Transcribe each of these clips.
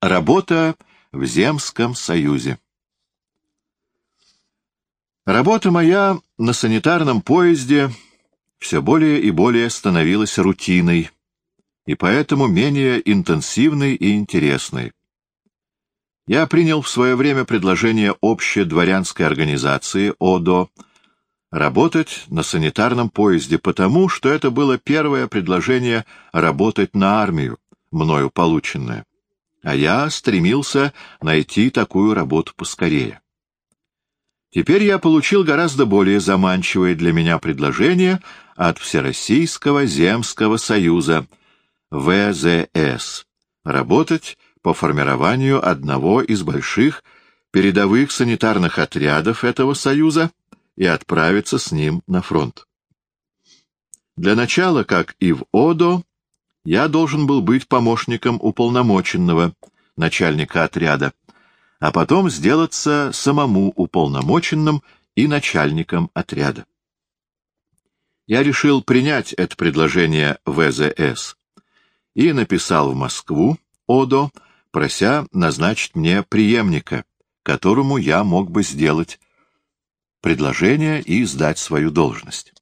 Работа в Земском союзе. Работа моя на санитарном поезде все более и более становилась рутиной, и поэтому менее интенсивной и интересной. Я принял в свое время предложение общей дворянской организации ОДО работать на санитарном поезде потому, что это было первое предложение работать на армию, мною полученное а я стремился найти такую работу поскорее. Теперь я получил гораздо более заманчивое для меня предложение от Всероссийского земского союза ВЗС работать по формированию одного из больших передовых санитарных отрядов этого союза и отправиться с ним на фронт. Для начала, как и в ОДО, я должен был быть помощником уполномоченного, начальника отряда, а потом сделаться самому уполномоченным и начальником отряда. Я решил принять это предложение ВЗС и написал в Москву ОДО, прося назначить мне преемника, которому я мог бы сделать предложение и сдать свою должность.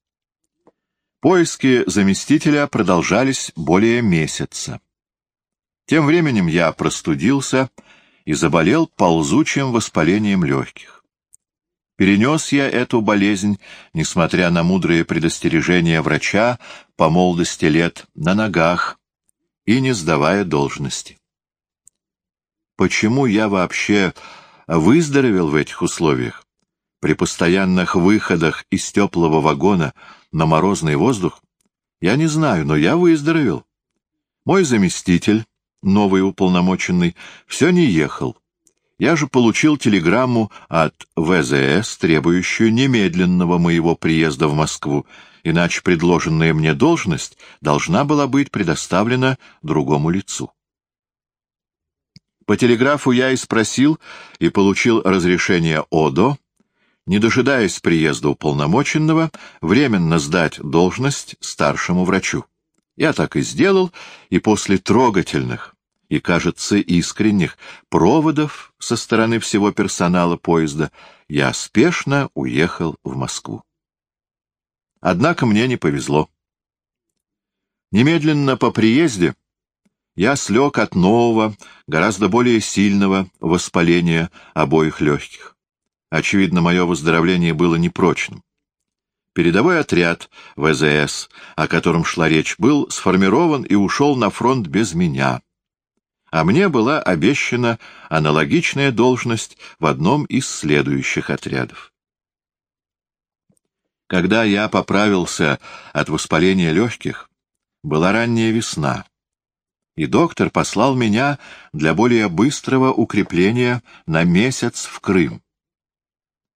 Поиски заместителя продолжались более месяца. Тем временем я простудился и заболел ползучим воспалением легких. Перенес я эту болезнь, несмотря на мудрые предостережения врача по молодости лет, на ногах и не сдавая должности. Почему я вообще выздоровел в этих условиях? При постоянных выходах из теплого вагона на морозный воздух? Я не знаю, но я выздоровел. Мой заместитель, новый уполномоченный, все не ехал. Я же получил телеграмму от ВЗС, требующую немедленного моего приезда в Москву, иначе предложенная мне должность должна была быть предоставлена другому лицу. По телеграфу я и спросил и получил разрешение ОДО не дожидаясь приезда уполномоченного, временно сдать должность старшему врачу. Я так и сделал, и после трогательных и, кажется, искренних проводов со стороны всего персонала поезда я спешно уехал в Москву. Однако мне не повезло. Немедленно по приезде я слег от нового, гораздо более сильного воспаления обоих легких. Очевидно, мое выздоровление было непрочным. Передовой отряд ВЗС, о котором шла речь, был сформирован и ушел на фронт без меня. А мне была обещана аналогичная должность в одном из следующих отрядов. Когда я поправился от воспаления легких, была ранняя весна, и доктор послал меня для более быстрого укрепления на месяц в Крым.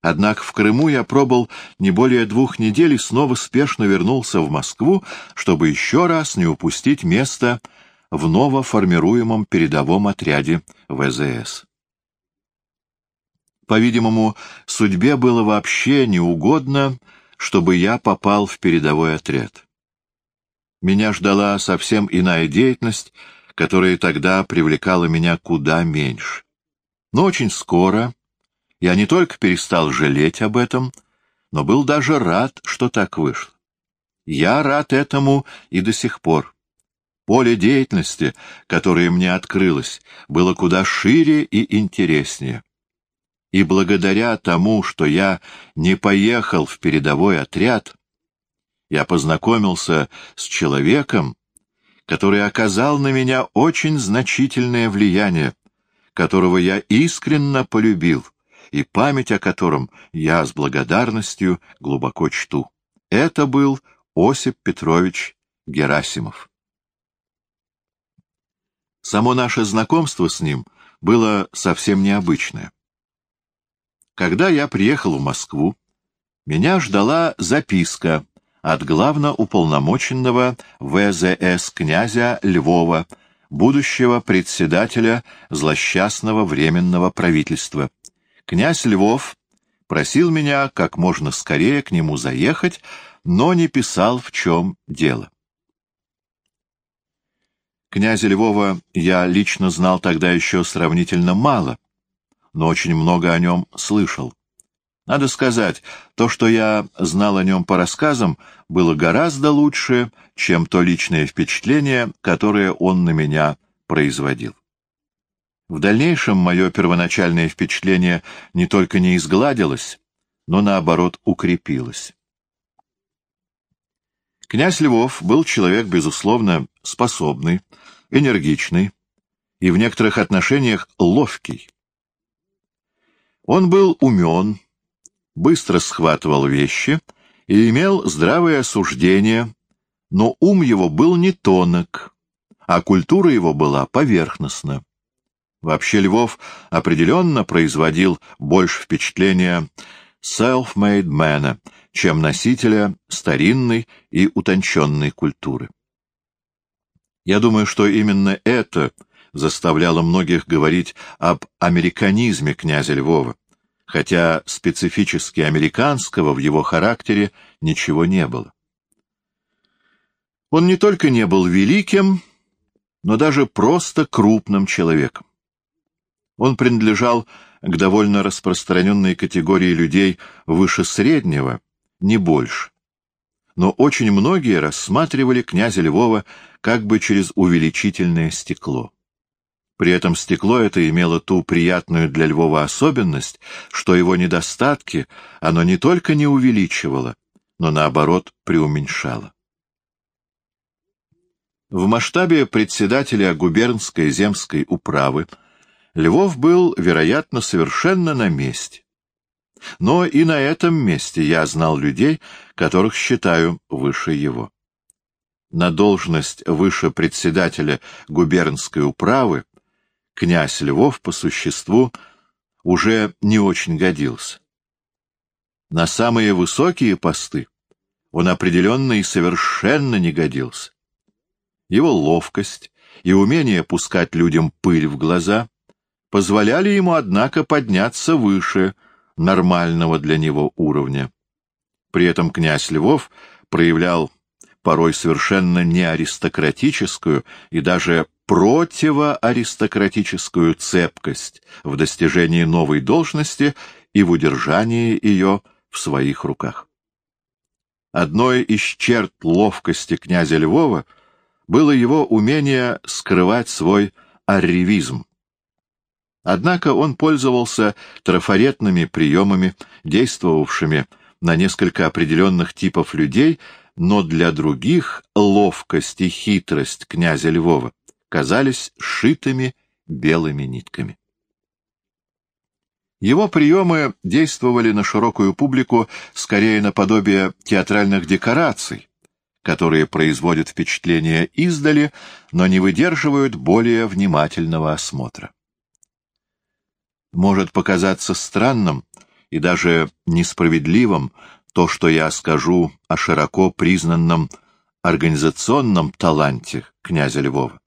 Однако в Крыму я пробыл не более двух недель и снова спешно вернулся в Москву, чтобы еще раз не упустить место в новоформируемом передовом отряде ВЗС. По-видимому, судьбе было вообще неугодно, чтобы я попал в передовой отряд. Меня ждала совсем иная деятельность, которая тогда привлекала меня куда меньше. Но очень скоро я не только перестал жалеть об этом, но был даже рад, что так вышло. Я рад этому и до сих пор. Поле деятельности, которое мне открылось, было куда шире и интереснее. И благодаря тому, что я не поехал в передовой отряд, я познакомился с человеком, который оказал на меня очень значительное влияние, которого я искренне полюбил и память о котором я с благодарностью глубоко чту. Это был Осип Петрович Герасимов. Само наше знакомство с ним было совсем необычное. Когда я приехал в Москву, меня ждала записка от главноуполномоченного ВЗС князя Львова, будущего председателя злосчастного Временного правительства. Князь Львов просил меня как можно скорее к нему заехать, но не писал, в чем дело. Князя Львова я лично знал тогда еще сравнительно мало, но очень много о нем слышал. Надо сказать, то, что я знал о нем по рассказам, было гораздо лучше, чем то личное впечатление, которое он на меня производил. В дальнейшем мое первоначальное впечатление не только не изгладилось, но, наоборот, укрепилось. Князь Львов был человек, безусловно, способный, энергичный и в некоторых отношениях ловкий. Он был умен, быстро схватывал вещи и имел здравое суждение, но ум его был не тонок, а культура его была поверхностна. Вообще Львов определенно производил больше впечатления self-made man, чем носителя старинной и утонченной культуры. Я думаю, что именно это заставляло многих говорить об американизме князя Львова, хотя специфически американского в его характере ничего не было. Он не только не был великим, но даже просто крупным человеком. Он принадлежал к довольно распространенной категории людей выше среднего, не больше. Но очень многие рассматривали князя Львова как бы через увеличительное стекло. При этом стекло это имело ту приятную для Львова особенность, что его недостатки оно не только не увеличивало, но наоборот преуменьшало. В масштабе председателя губернской земской управы Львов был, вероятно, совершенно на месте. Но и на этом месте я знал людей, которых считаю выше его. На должность выше председателя губернской управы князь Львов по существу уже не очень годился. На самые высокие посты он определенно и совершенно не годился. Его ловкость и умение пускать людям пыль в глаза позволяли ему, однако, подняться выше нормального для него уровня. При этом князь Львов проявлял порой совершенно не аристократическую и даже противоаристократическую цепкость в достижении новой должности и в удержании ее в своих руках. Одной из черт ловкости князя Львова было его умение скрывать свой арривизм. Однако он пользовался трафаретными приемами, действовавшими на несколько определенных типов людей, но для других ловкость и хитрость князя Львова казались шитыми белыми нитками. Его приемы действовали на широкую публику скорее наподобие театральных декораций, которые производят впечатление издали, но не выдерживают более внимательного осмотра. Может показаться странным и даже несправедливым то, что я скажу о широко признанном организационном таланте князя Львова.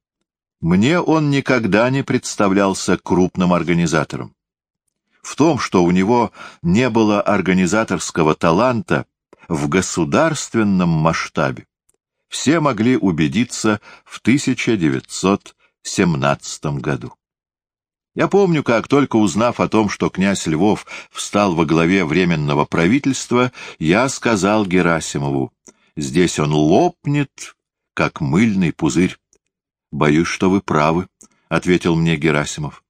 Мне он никогда не представлялся крупным организатором. В том, что у него не было организаторского таланта в государственном масштабе, все могли убедиться в 1917 году. Я помню, как только узнав о том, что князь Львов встал во главе Временного правительства, я сказал Герасимову, здесь он лопнет, как мыльный пузырь. Боюсь, что вы правы, — ответил мне Герасимов.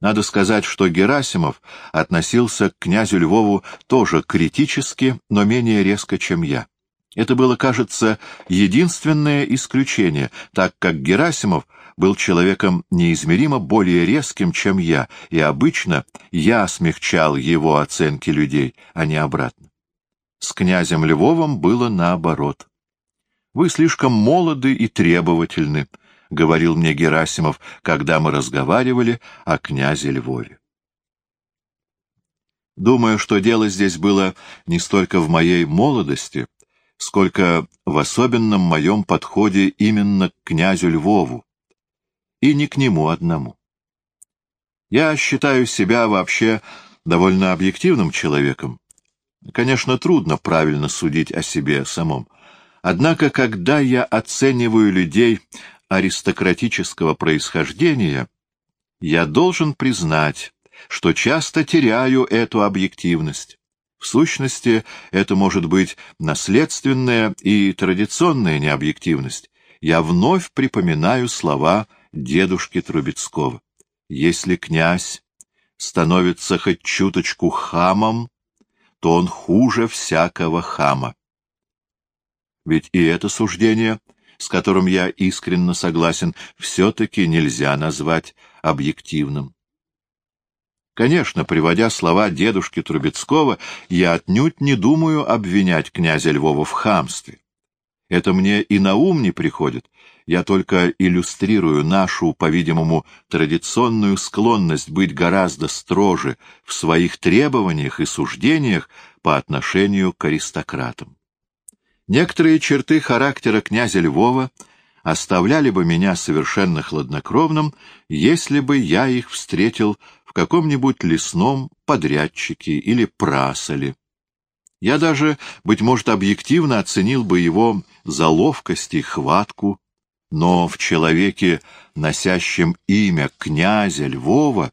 Надо сказать, что Герасимов относился к князю Львову тоже критически, но менее резко, чем я. Это было, кажется, единственное исключение, так как Герасимов — был человеком неизмеримо более резким, чем я, и обычно я смягчал его оценки людей, а не обратно. С князем Львовым было наоборот. «Вы слишком молоды и требовательны», — говорил мне Герасимов, когда мы разговаривали о князе Львове. Думаю, что дело здесь было не столько в моей молодости, сколько в особенном моем подходе именно к князю Львову, и не к нему одному. Я считаю себя вообще довольно объективным человеком. Конечно, трудно правильно судить о себе самом. Однако, когда я оцениваю людей аристократического происхождения, я должен признать, что часто теряю эту объективность. В сущности, это может быть наследственная и традиционная необъективность. Я вновь припоминаю слова дедушки Трубецкого. Если князь становится хоть чуточку хамом, то он хуже всякого хама. Ведь и это суждение, с которым я искренне согласен, все-таки нельзя назвать объективным. Конечно, приводя слова дедушки Трубецкого, я отнюдь не думаю обвинять князя Львова в хамстве. Это мне и на ум не приходит. Я только иллюстрирую нашу, по-видимому, традиционную склонность быть гораздо строже в своих требованиях и суждениях по отношению к аристократам. Некоторые черты характера князя Львова оставляли бы меня совершенно хладнокровным, если бы я их встретил в каком-нибудь лесном подрядчике или прасоле. Я даже, быть может, объективно оценил бы его за ловкость и хватку, но в человеке, носящем имя князя Львова,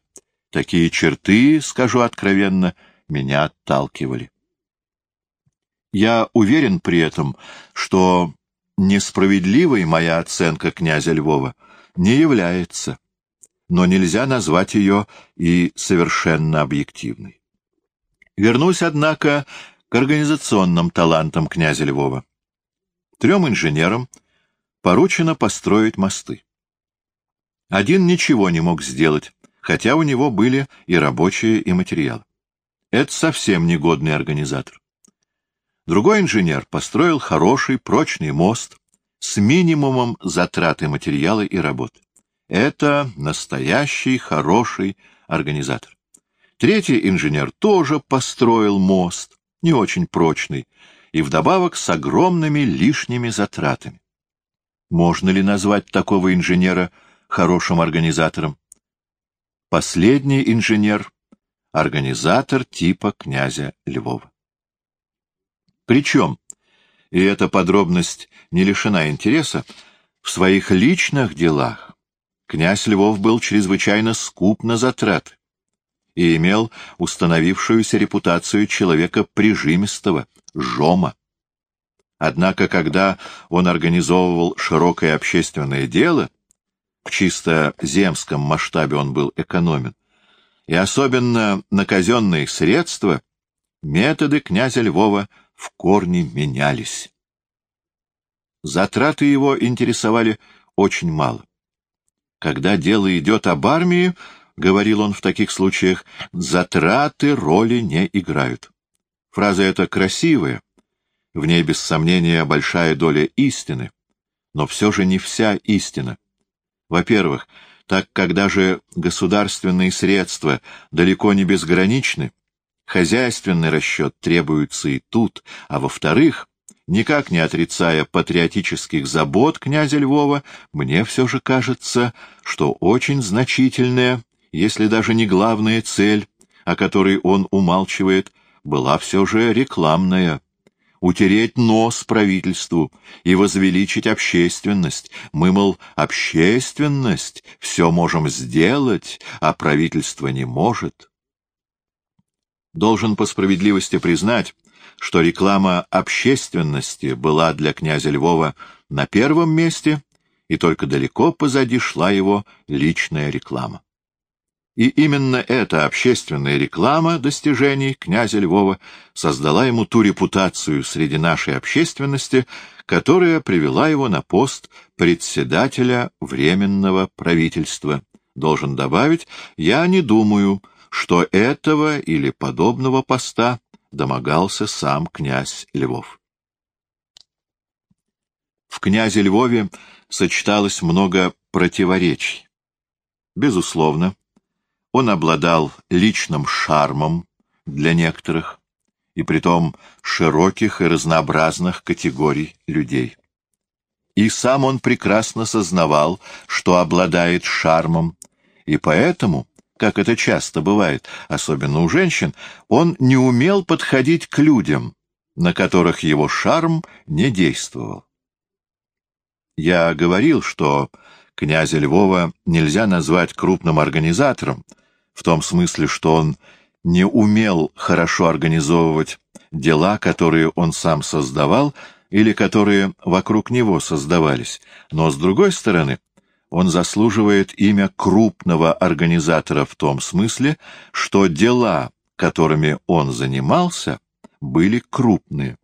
такие черты, скажу откровенно, меня отталкивали. Я уверен при этом, что несправедливой моя оценка князя Львова не является но нельзя назвать ее и совершенно объективной. Вернусь, однако, к организационным талантам князя Львова. Трем инженерам поручено построить мосты. Один ничего не мог сделать, хотя у него были и рабочие, и материалы. Это совсем негодный организатор. Другой инженер построил хороший, прочный мост с минимумом затраты материала и работы. Это настоящий хороший организатор. Третий инженер тоже построил мост, не очень прочный, и вдобавок с огромными лишними затратами. Можно ли назвать такого инженера хорошим организатором? Последний инженер — организатор типа князя Львова. Причем, и эта подробность не лишена интереса, в своих личных делах князь Львов был чрезвычайно скуп на затраты и имел установившуюся репутацию человека прижимистого, жома. Однако, когда он организовывал широкое общественное дело, в чисто земском масштабе он был экономен, и особенно на казенные средства, методы князя Львова в корне менялись. Затраты его интересовали очень мало. Когда дело идет об армии, — говорил он в таких случаях, — затраты роли не играют. Фраза эта красивая, в ней, без сомнения, большая доля истины, но все же не вся истина. Во-первых, так когда же государственные средства далеко не безграничны, хозяйственный расчет требуется и тут, а во-вторых, никак не отрицая патриотических забот князя Львова, мне все же кажется, что очень значительная, если даже не главная цель, о которой он умалчивает, была все же рекламная. Утереть нос правительству и возвеличить общественность. Мы, мол, общественность, все можем сделать, а правительство не может. Должен по справедливости признать, что реклама общественности была для князя Львова на первом месте, и только далеко позади шла его личная реклама. И именно эта общественная реклама достижений князя Львова создала ему ту репутацию среди нашей общественности, которая привела его на пост председателя Временного правительства. Должен добавить, я не думаю, что этого или подобного поста домогался сам князь Львов. В князе Львове сочеталось много противоречий. Безусловно, он обладал личным шармом для некоторых, и притом широких и разнообразных категорий людей. И сам он прекрасно сознавал, что обладает шармом, и поэтому как это часто бывает, особенно у женщин, он не умел подходить к людям, на которых его шарм не действовал. Я говорил, что Князя Львова нельзя назвать крупным организатором, в том смысле, что он не умел хорошо организовывать дела, которые он сам создавал или которые вокруг него создавались, но, с другой стороны, он заслуживает имя крупного организатора в том смысле, что дела, которыми он занимался, были крупные.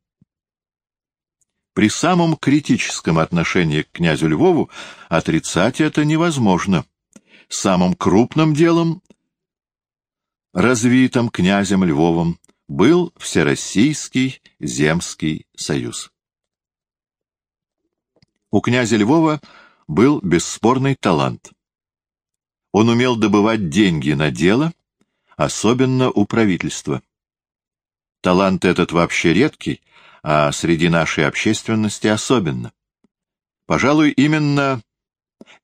При самом критическом отношении к князю Львову отрицать это невозможно. Самым крупным делом развитым князем Львовым был Всероссийский земский союз. У князя Львова был бесспорный талант. Он умел добывать деньги на дело, особенно у правительства. Талант этот вообще редкий, а среди нашей общественности особенно. Пожалуй, именно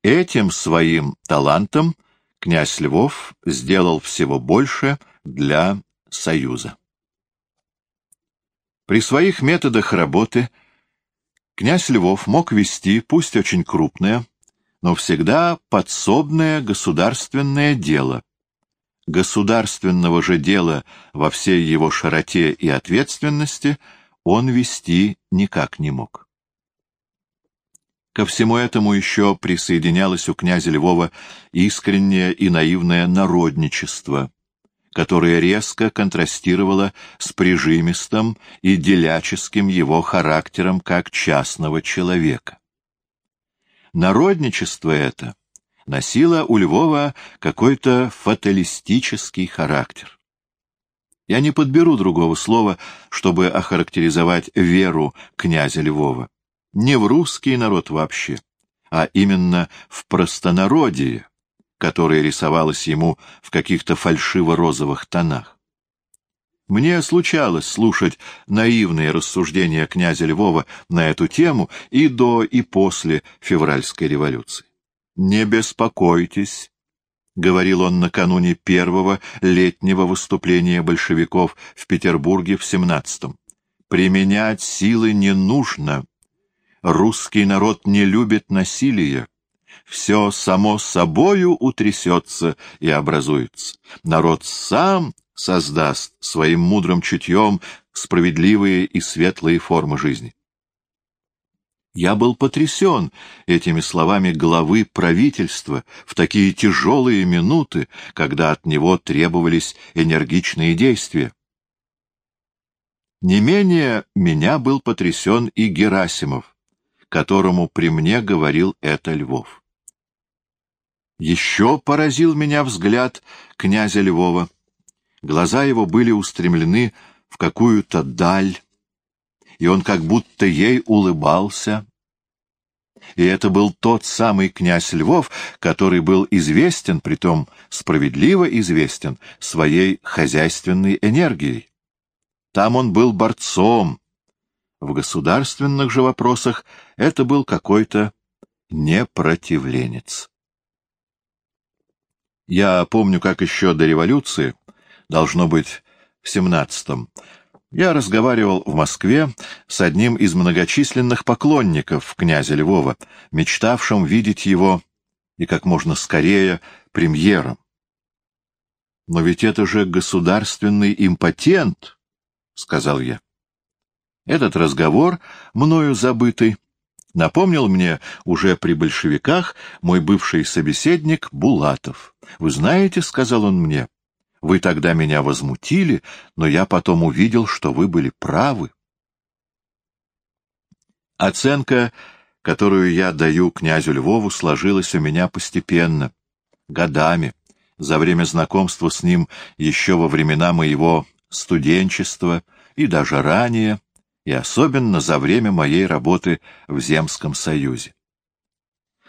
этим своим талантом князь Львов сделал всего больше для Союза. При своих методах работы князь Львов мог вести, пусть очень крупное, но всегда подсобное государственное дело. Государственного же дела во всей его широте и ответственности он вести никак не мог. Ко всему этому еще присоединялось у князя Львова искреннее и наивное народничество, которое резко контрастировало с прижимистым и деляческим его характером как частного человека. Народничество это носило у Львова какой-то фаталистический характер. Я не подберу другого слова, чтобы охарактеризовать веру князя Львова не в русский народ вообще, а именно в простонародие, которое рисовалось ему в каких-то фальшиво-розовых тонах. Мне случалось слушать наивные рассуждения князя Львова на эту тему и до, и после февральской революции. «Не беспокойтесь», — говорил он накануне первого летнего выступления большевиков в Петербурге в семнадцатом. «Применять силы не нужно. Русский народ не любит насилия. Все само собою утрясется и образуется. Народ сам создаст своим мудрым чутьем справедливые и светлые формы жизни. Я был потрясен этими словами главы правительства в такие тяжелые минуты, когда от него требовались энергичные действия. Не менее меня был потрясен и Герасимов, которому при мне говорил это Львов. Еще поразил меня взгляд князя Львова. Глаза его были устремлены в какую-то даль, и он как будто ей улыбался. И это был тот самый князь Львов, который был известен, притом справедливо известен, своей хозяйственной энергией. Там он был борцом, в государственных же вопросах это был какой-то непротивленец. Я помню, как еще до революции, должно быть, в семнадцатом, я разговаривал в Москве с одним из многочисленных поклонников князя Львова, мечтавшим видеть его и как можно скорее премьером. «Но ведь это же государственный импотент», — сказал я. Этот разговор, мною забытый, напомнил мне уже при большевиках мой бывший собеседник Булатов. «Вы знаете, — сказал он мне, — вы тогда меня возмутили, но я потом увидел, что вы были правы». Оценка, которую я даю князю Львову, сложилась у меня постепенно, годами, за время знакомства с ним еще во времена моего студенчества и даже ранее, и особенно за время моей работы в Земском союзе.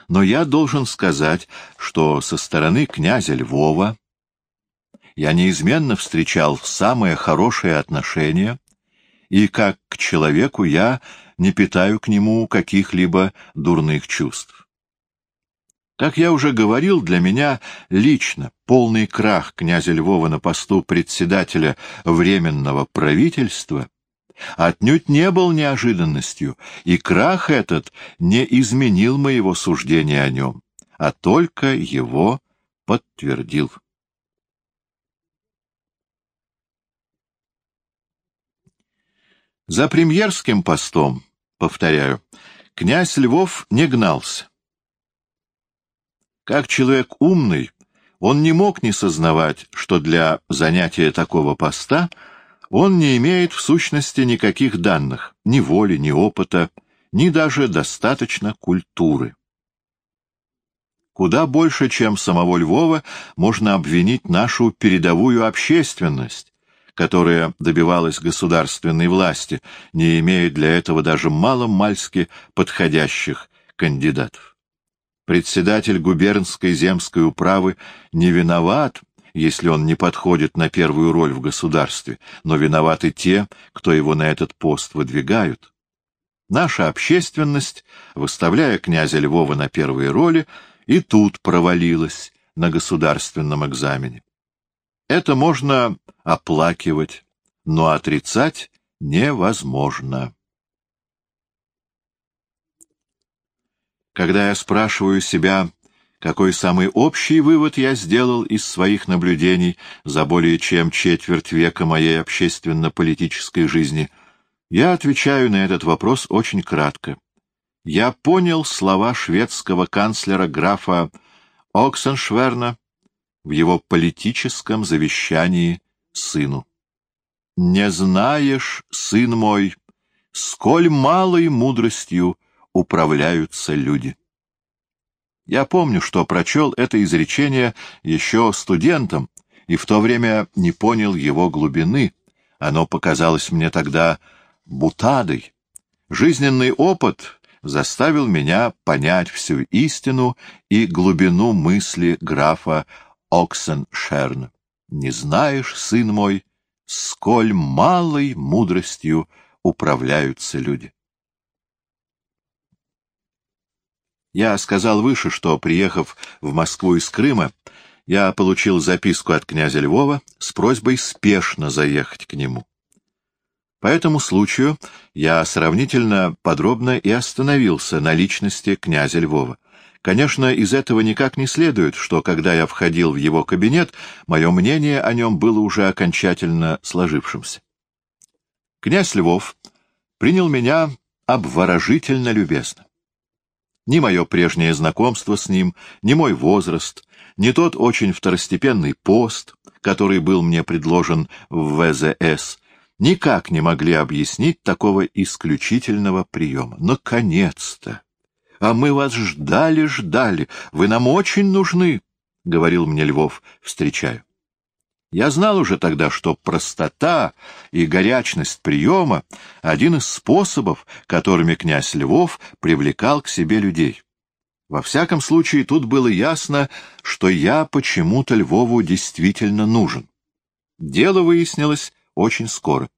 Но я должен сказать, что со стороны князя Львова я неизменно встречал самое хорошее отношение, и как к человеку я не питаю к нему каких-либо дурных чувств. Как я уже говорил, для меня лично полный крах князя Львова на посту председателя Временного правительства отнюдь не был неожиданностью, и крах этот не изменил моего суждения о нем, а только его подтвердил. За премьерским постом, повторяю, князь Львов не гнался. Как человек умный, он не мог не сознавать, что для занятия такого поста он не имеет в сущности никаких данных, ни воли, ни опыта, ни даже достаточно культуры. Куда больше, чем самого Львова, можно обвинить нашу передовую общественность, которая добивалась государственной власти, не имея для этого даже мало-мальски подходящих кандидатов. Председатель губернской земской управы не виноват, если он не подходит на первую роль в государстве, но виноваты те, кто его на этот пост выдвигают. Наша общественность, выставляя князя Львова на первые роли, и тут провалилась на государственном экзамене. Это можно оплакивать, но отрицать невозможно. Когда я спрашиваю себя, какой самый общий вывод я сделал из своих наблюдений за более чем четверть века моей общественно-политической жизни, я отвечаю на этот вопрос очень кратко. Я понял слова шведского канцлера графа Оксеншверна в его политическом завещании сыну. «Не знаешь, сын мой, сколь малой мудростью управляются люди». Я помню, что прочел это изречение еще студентом, и в то время не понял его глубины. Оно показалось мне тогда бутадой. Жизненный опыт заставил меня понять всю истину и глубину мысли графа Оксеншерн. Не знаешь, сын мой, сколь малой мудростью управляются люди. Я сказал выше, что, приехав в Москву из Крыма, я получил записку от князя Львова с просьбой спешно заехать к нему. По этому случаю я сравнительно подробно и остановился на личности князя Львова. Конечно, из этого никак не следует, что, когда я входил в его кабинет, мое мнение о нем было уже окончательно сложившимся. Князь Львов принял меня обворожительно любезно. Ни мое прежнее знакомство с ним, ни мой возраст, ни тот очень второстепенный пост, который был мне предложен в ВЗС, никак не могли объяснить такого исключительного приема. Наконец-то! А мы вас ждали, ждали. Вы нам очень нужны, — говорил мне Львов, встречая. Я знал уже тогда, что простота и горячность приема — один из способов, которыми князь Львов привлекал к себе людей. Во всяком случае, тут было ясно, что я почему-то Львову действительно нужен. Дело выяснилось очень скоро.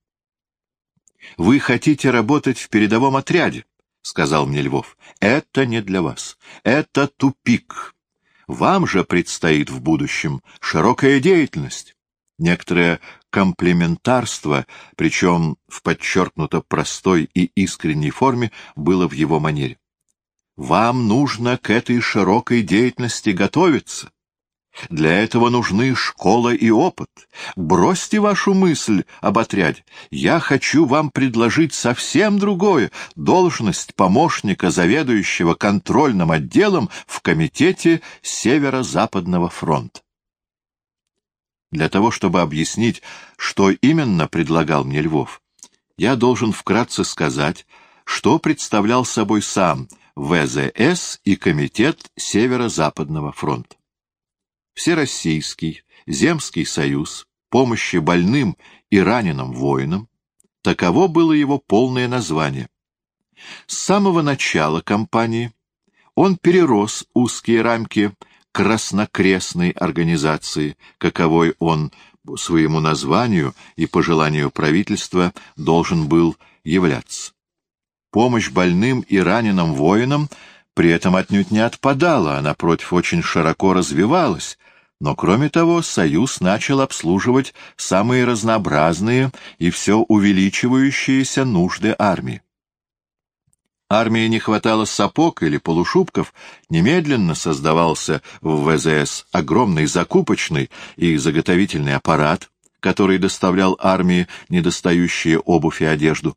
«Вы хотите работать в передовом отряде?» — сказал мне Львов, — это не для вас. Это тупик. Вам же предстоит в будущем широкая деятельность. Некоторое комплементарство, причем в подчеркнуто простой и искренней форме, было в его манере. Вам нужно к этой широкой деятельности готовиться. Для этого нужны школа и опыт. Бросьте вашу мысль об отряде. Я хочу вам предложить совсем другое — должность помощника заведующего контрольным отделом в Комитете Северо-Западного фронта. Для того, чтобы объяснить, что именно предлагал мне Львов, я должен вкратце сказать, что представлял собой сам ВЗС и Комитет Северо-Западного фронта. Всероссийский Земский союз помощи больным и раненым воинам, таково было его полное название. С самого начала кампании он перерос узкие рамки краснокрестной организации, каковой он своему названию и по желанию правительства должен был являться. Помощь больным и раненым воинам при этом отнюдь не отпадала, а, напротив, очень широко развивалась, но, кроме того, Союз начал обслуживать самые разнообразные и все увеличивающиеся нужды армии. Армии не хватало сапог или полушубков, немедленно создавался в ВЗС огромный закупочный и заготовительный аппарат, который доставлял армии недостающие обувь и одежду.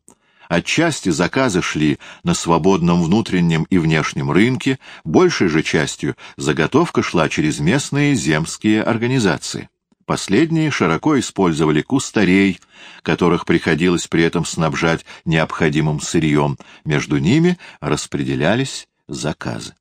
Отчасти заказы шли на свободном внутреннем и внешнем рынке, большей же частью заготовка шла через местные земские организации. Последние широко использовали кустарей, которых приходилось при этом снабжать необходимым сырьем. Между ними распределялись заказы.